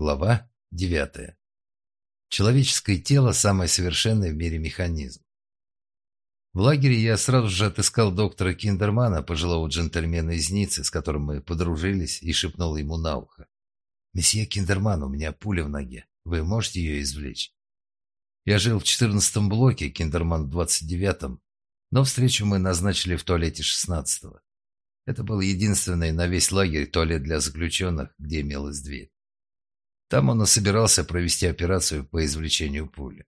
Глава 9. Человеческое тело – самый совершенный в мире механизм. В лагере я сразу же отыскал доктора Киндермана, пожилого джентльмена из Ниццы, с которым мы подружились, и шепнул ему на ухо. «Месье Киндерман, у меня пуля в ноге. Вы можете ее извлечь?» Я жил в четырнадцатом блоке, Киндерман в двадцать девятом, но встречу мы назначили в туалете шестнадцатого. Это был единственный на весь лагерь туалет для заключенных, где имелась дверь. Там он и собирался провести операцию по извлечению пули.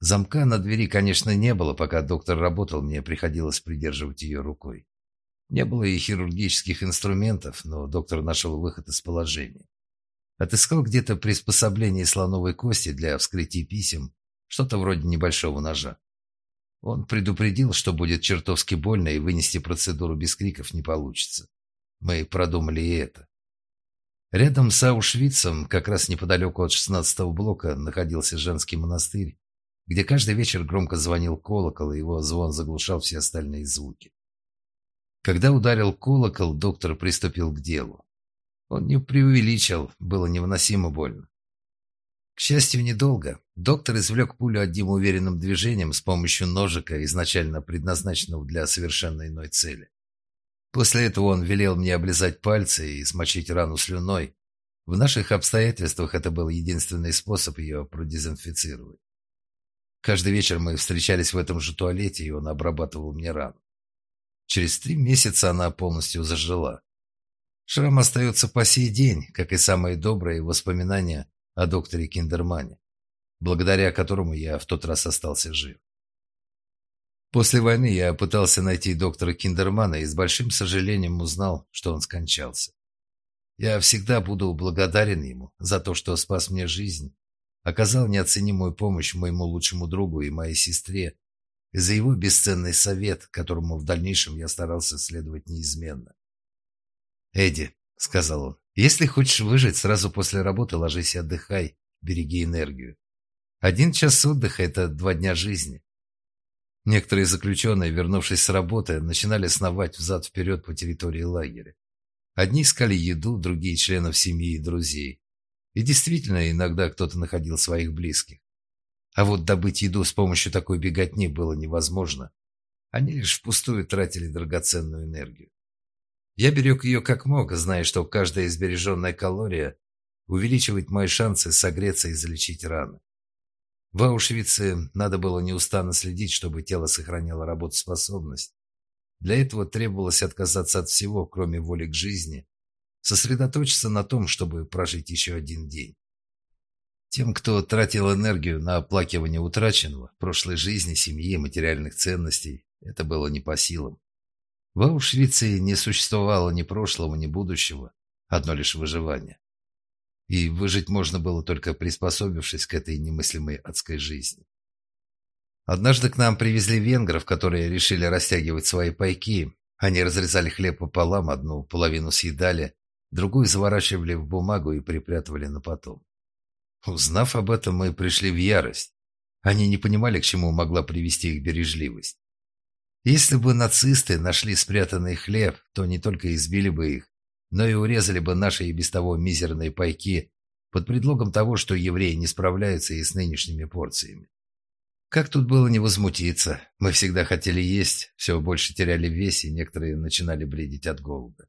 Замка на двери, конечно, не было, пока доктор работал, мне приходилось придерживать ее рукой. Не было и хирургических инструментов, но доктор нашел выход из положения. Отыскал где-то приспособление слоновой кости для вскрытия писем, что-то вроде небольшого ножа. Он предупредил, что будет чертовски больно и вынести процедуру без криков не получится. Мы продумали и это. Рядом с Аушвицем, как раз неподалеку от 16-го блока, находился женский монастырь, где каждый вечер громко звонил колокол, и его звон заглушал все остальные звуки. Когда ударил колокол, доктор приступил к делу. Он не преувеличил, было невыносимо больно. К счастью, недолго. Доктор извлек пулю одним уверенным движением с помощью ножика, изначально предназначенного для совершенно иной цели. После этого он велел мне облизать пальцы и смочить рану слюной. В наших обстоятельствах это был единственный способ ее продезинфицировать. Каждый вечер мы встречались в этом же туалете, и он обрабатывал мне рану. Через три месяца она полностью зажила. Шрам остается по сей день, как и самые добрые воспоминания о докторе Киндермане, благодаря которому я в тот раз остался жив. После войны я пытался найти доктора Киндермана и с большим сожалением узнал, что он скончался. Я всегда буду благодарен ему за то, что спас мне жизнь, оказал неоценимую помощь моему лучшему другу и моей сестре, и за его бесценный совет, которому в дальнейшем я старался следовать неизменно. «Эдди», — сказал он, — «если хочешь выжить, сразу после работы ложись и отдыхай, береги энергию. Один час отдыха — это два дня жизни. Некоторые заключенные, вернувшись с работы, начинали сновать взад-вперед по территории лагеря. Одни искали еду, другие – членов семьи и друзей. И действительно, иногда кто-то находил своих близких. А вот добыть еду с помощью такой беготни было невозможно. Они лишь впустую тратили драгоценную энергию. Я берег ее как мог, зная, что каждая избереженная калория увеличивает мои шансы согреться и залечить раны. В Аушвице надо было неустанно следить, чтобы тело сохраняло работоспособность. Для этого требовалось отказаться от всего, кроме воли к жизни, сосредоточиться на том, чтобы прожить еще один день. Тем, кто тратил энергию на оплакивание утраченного, прошлой жизни, семьи, материальных ценностей, это было не по силам. В Аушвице не существовало ни прошлого, ни будущего, одно лишь выживание и выжить можно было только приспособившись к этой немыслимой адской жизни. Однажды к нам привезли венгров, которые решили растягивать свои пайки. Они разрезали хлеб пополам, одну половину съедали, другую заворачивали в бумагу и припрятывали на потом. Узнав об этом, мы пришли в ярость. Они не понимали, к чему могла привести их бережливость. Если бы нацисты нашли спрятанный хлеб, то не только избили бы их, но и урезали бы наши и без того мизерные пайки под предлогом того, что евреи не справляются и с нынешними порциями. Как тут было не возмутиться? Мы всегда хотели есть, все больше теряли в весе, некоторые начинали бредить от голода.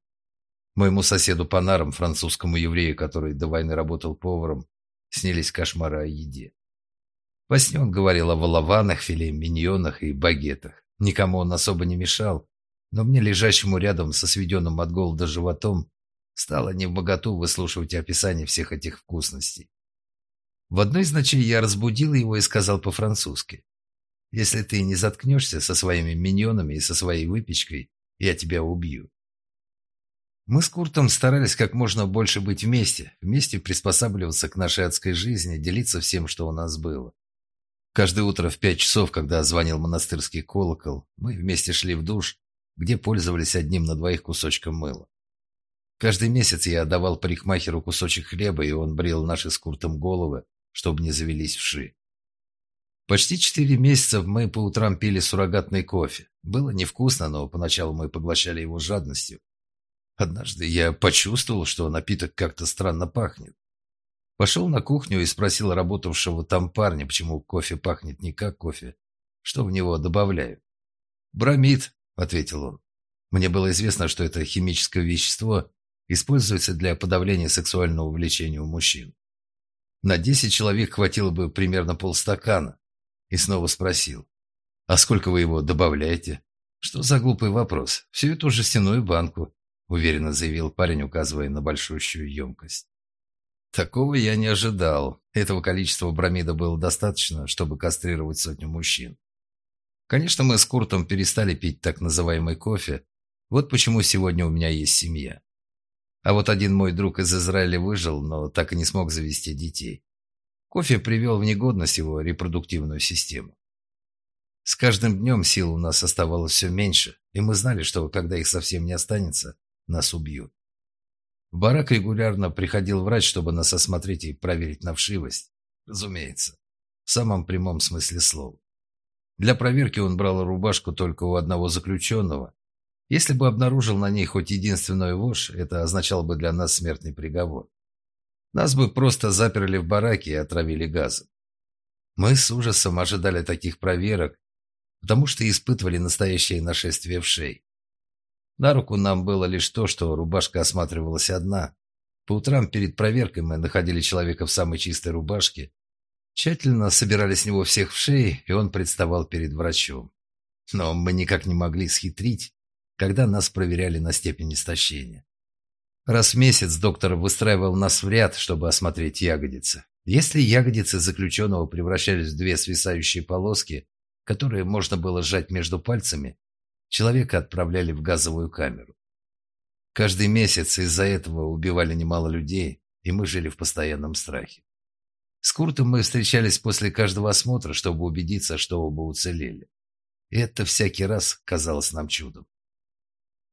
Моему соседу по нарам, французскому еврею, который до войны работал поваром, снились кошмары о еде. Во сне он говорил о волованах, филе миньонах и багетах. Никому он особо не мешал, но мне, лежащему рядом со сведенным от голода животом, стало невмоготу выслушивать описание всех этих вкусностей. В одной из ночей я разбудил его и сказал по-французски. «Если ты не заткнешься со своими миньонами и со своей выпечкой, я тебя убью». Мы с Куртом старались как можно больше быть вместе, вместе приспосабливаться к нашей адской жизни, делиться всем, что у нас было. Каждое утро в пять часов, когда звонил монастырский колокол, мы вместе шли в душ, где пользовались одним на двоих кусочком мыла. Каждый месяц я отдавал парикмахеру кусочек хлеба, и он брил наши с Куртом головы, чтобы не завелись вши. Почти четыре месяца мы по утрам пили суррогатный кофе. Было невкусно, но поначалу мы поглощали его жадностью. Однажды я почувствовал, что напиток как-то странно пахнет. Пошел на кухню и спросил работавшего там парня, почему кофе пахнет не как кофе, что в него добавляют. «Бромид», — ответил он. Мне было известно, что это химическое вещество используется для подавления сексуального влечения у мужчин. На десять человек хватило бы примерно полстакана. И снова спросил, «А сколько вы его добавляете?» «Что за глупый вопрос? Всю эту жестяную банку», — уверенно заявил парень, указывая на большущую емкость. Такого я не ожидал. Этого количества бромида было достаточно, чтобы кастрировать сотню мужчин. Конечно, мы с Куртом перестали пить так называемый кофе. Вот почему сегодня у меня есть семья. А вот один мой друг из Израиля выжил, но так и не смог завести детей. Кофе привел в негодность его репродуктивную систему. С каждым днем сил у нас оставалось все меньше, и мы знали, что когда их совсем не останется, нас убьют. В барак регулярно приходил врач, чтобы нас осмотреть и проверить на вшивость. Разумеется, в самом прямом смысле слова. Для проверки он брал рубашку только у одного заключенного. Если бы обнаружил на ней хоть единственную вошь, это означало бы для нас смертный приговор. Нас бы просто заперли в бараке и отравили газом. Мы с ужасом ожидали таких проверок, потому что испытывали настоящее нашествие вшей. На руку нам было лишь то, что рубашка осматривалась одна. По утрам перед проверкой мы находили человека в самой чистой рубашке, тщательно собирали с него всех в шее, и он представал перед врачом. Но мы никак не могли схитрить, когда нас проверяли на степень истощения. Раз в месяц доктор выстраивал нас в ряд, чтобы осмотреть ягодицы. Если ягодицы заключенного превращались в две свисающие полоски, которые можно было сжать между пальцами, Человека отправляли в газовую камеру. Каждый месяц из-за этого убивали немало людей, и мы жили в постоянном страхе. С Куртом мы встречались после каждого осмотра, чтобы убедиться, что оба уцелели. И это всякий раз казалось нам чудом.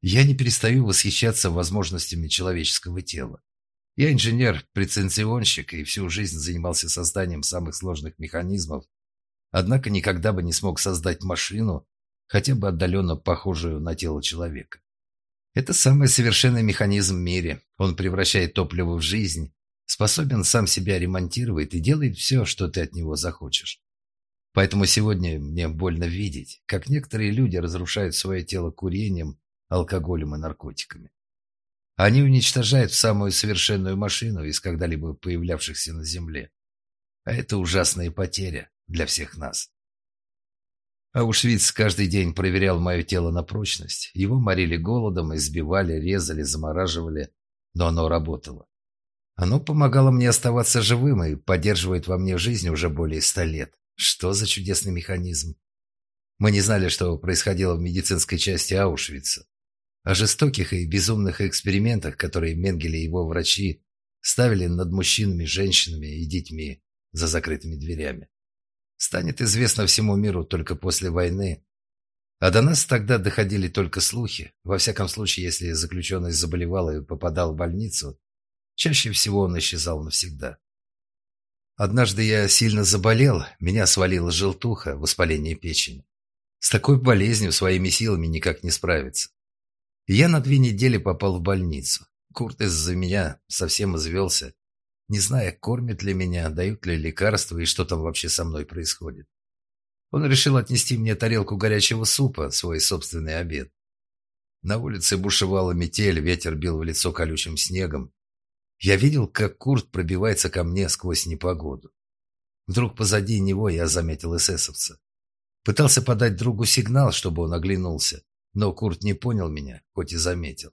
Я не перестаю восхищаться возможностями человеческого тела. Я инженер-прецензионщик и всю жизнь занимался созданием самых сложных механизмов, однако никогда бы не смог создать машину, хотя бы отдаленно похожую на тело человека. Это самый совершенный механизм в мире. Он превращает топливо в жизнь, способен сам себя ремонтировать и делает все, что ты от него захочешь. Поэтому сегодня мне больно видеть, как некоторые люди разрушают свое тело курением, алкоголем и наркотиками. Они уничтожают самую совершенную машину из когда-либо появлявшихся на Земле. А это ужасная потеря для всех нас. Аушвиц каждый день проверял мое тело на прочность. Его морили голодом, избивали, резали, замораживали, но оно работало. Оно помогало мне оставаться живым и поддерживает во мне жизнь уже более ста лет. Что за чудесный механизм? Мы не знали, что происходило в медицинской части Аушвица. О жестоких и безумных экспериментах, которые Менгеле и его врачи ставили над мужчинами, женщинами и детьми за закрытыми дверями станет известно всему миру только после войны. А до нас тогда доходили только слухи. Во всяком случае, если заключенный заболевал и попадал в больницу, чаще всего он исчезал навсегда. Однажды я сильно заболел, меня свалила желтуха, воспаление печени. С такой болезнью своими силами никак не справиться. Я на две недели попал в больницу. Курт из-за меня совсем извелся не зная, кормят ли меня, дают ли лекарства и что там вообще со мной происходит. Он решил отнести мне тарелку горячего супа, свой собственный обед. На улице бушевала метель, ветер бил в лицо колючим снегом. Я видел, как Курт пробивается ко мне сквозь непогоду. Вдруг позади него я заметил эсэсовца. Пытался подать другу сигнал, чтобы он оглянулся, но Курт не понял меня, хоть и заметил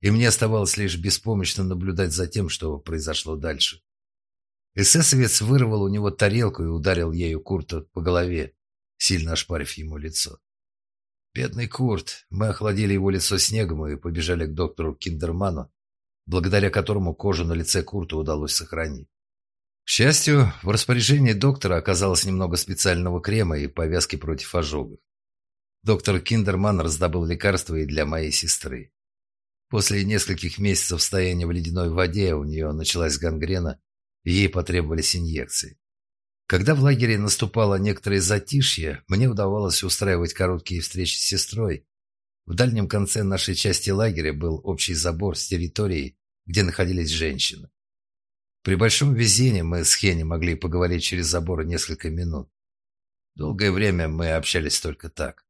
и мне оставалось лишь беспомощно наблюдать за тем, что произошло дальше. Эсэсовец вырвал у него тарелку и ударил ею Курта по голове, сильно ошпарив ему лицо. Бедный Курт, мы охладили его лицо снегом и побежали к доктору Киндерману, благодаря которому кожу на лице Курта удалось сохранить. К счастью, в распоряжении доктора оказалось немного специального крема и повязки против ожогов. Доктор Киндерман раздобыл лекарства и для моей сестры. После нескольких месяцев стояния в ледяной воде у нее началась гангрена, и ей потребовались инъекции. Когда в лагере наступало некоторое затишье, мне удавалось устраивать короткие встречи с сестрой. В дальнем конце нашей части лагеря был общий забор с территорией, где находились женщины. При большом везении мы с Хенни могли поговорить через забор несколько минут. Долгое время мы общались только так.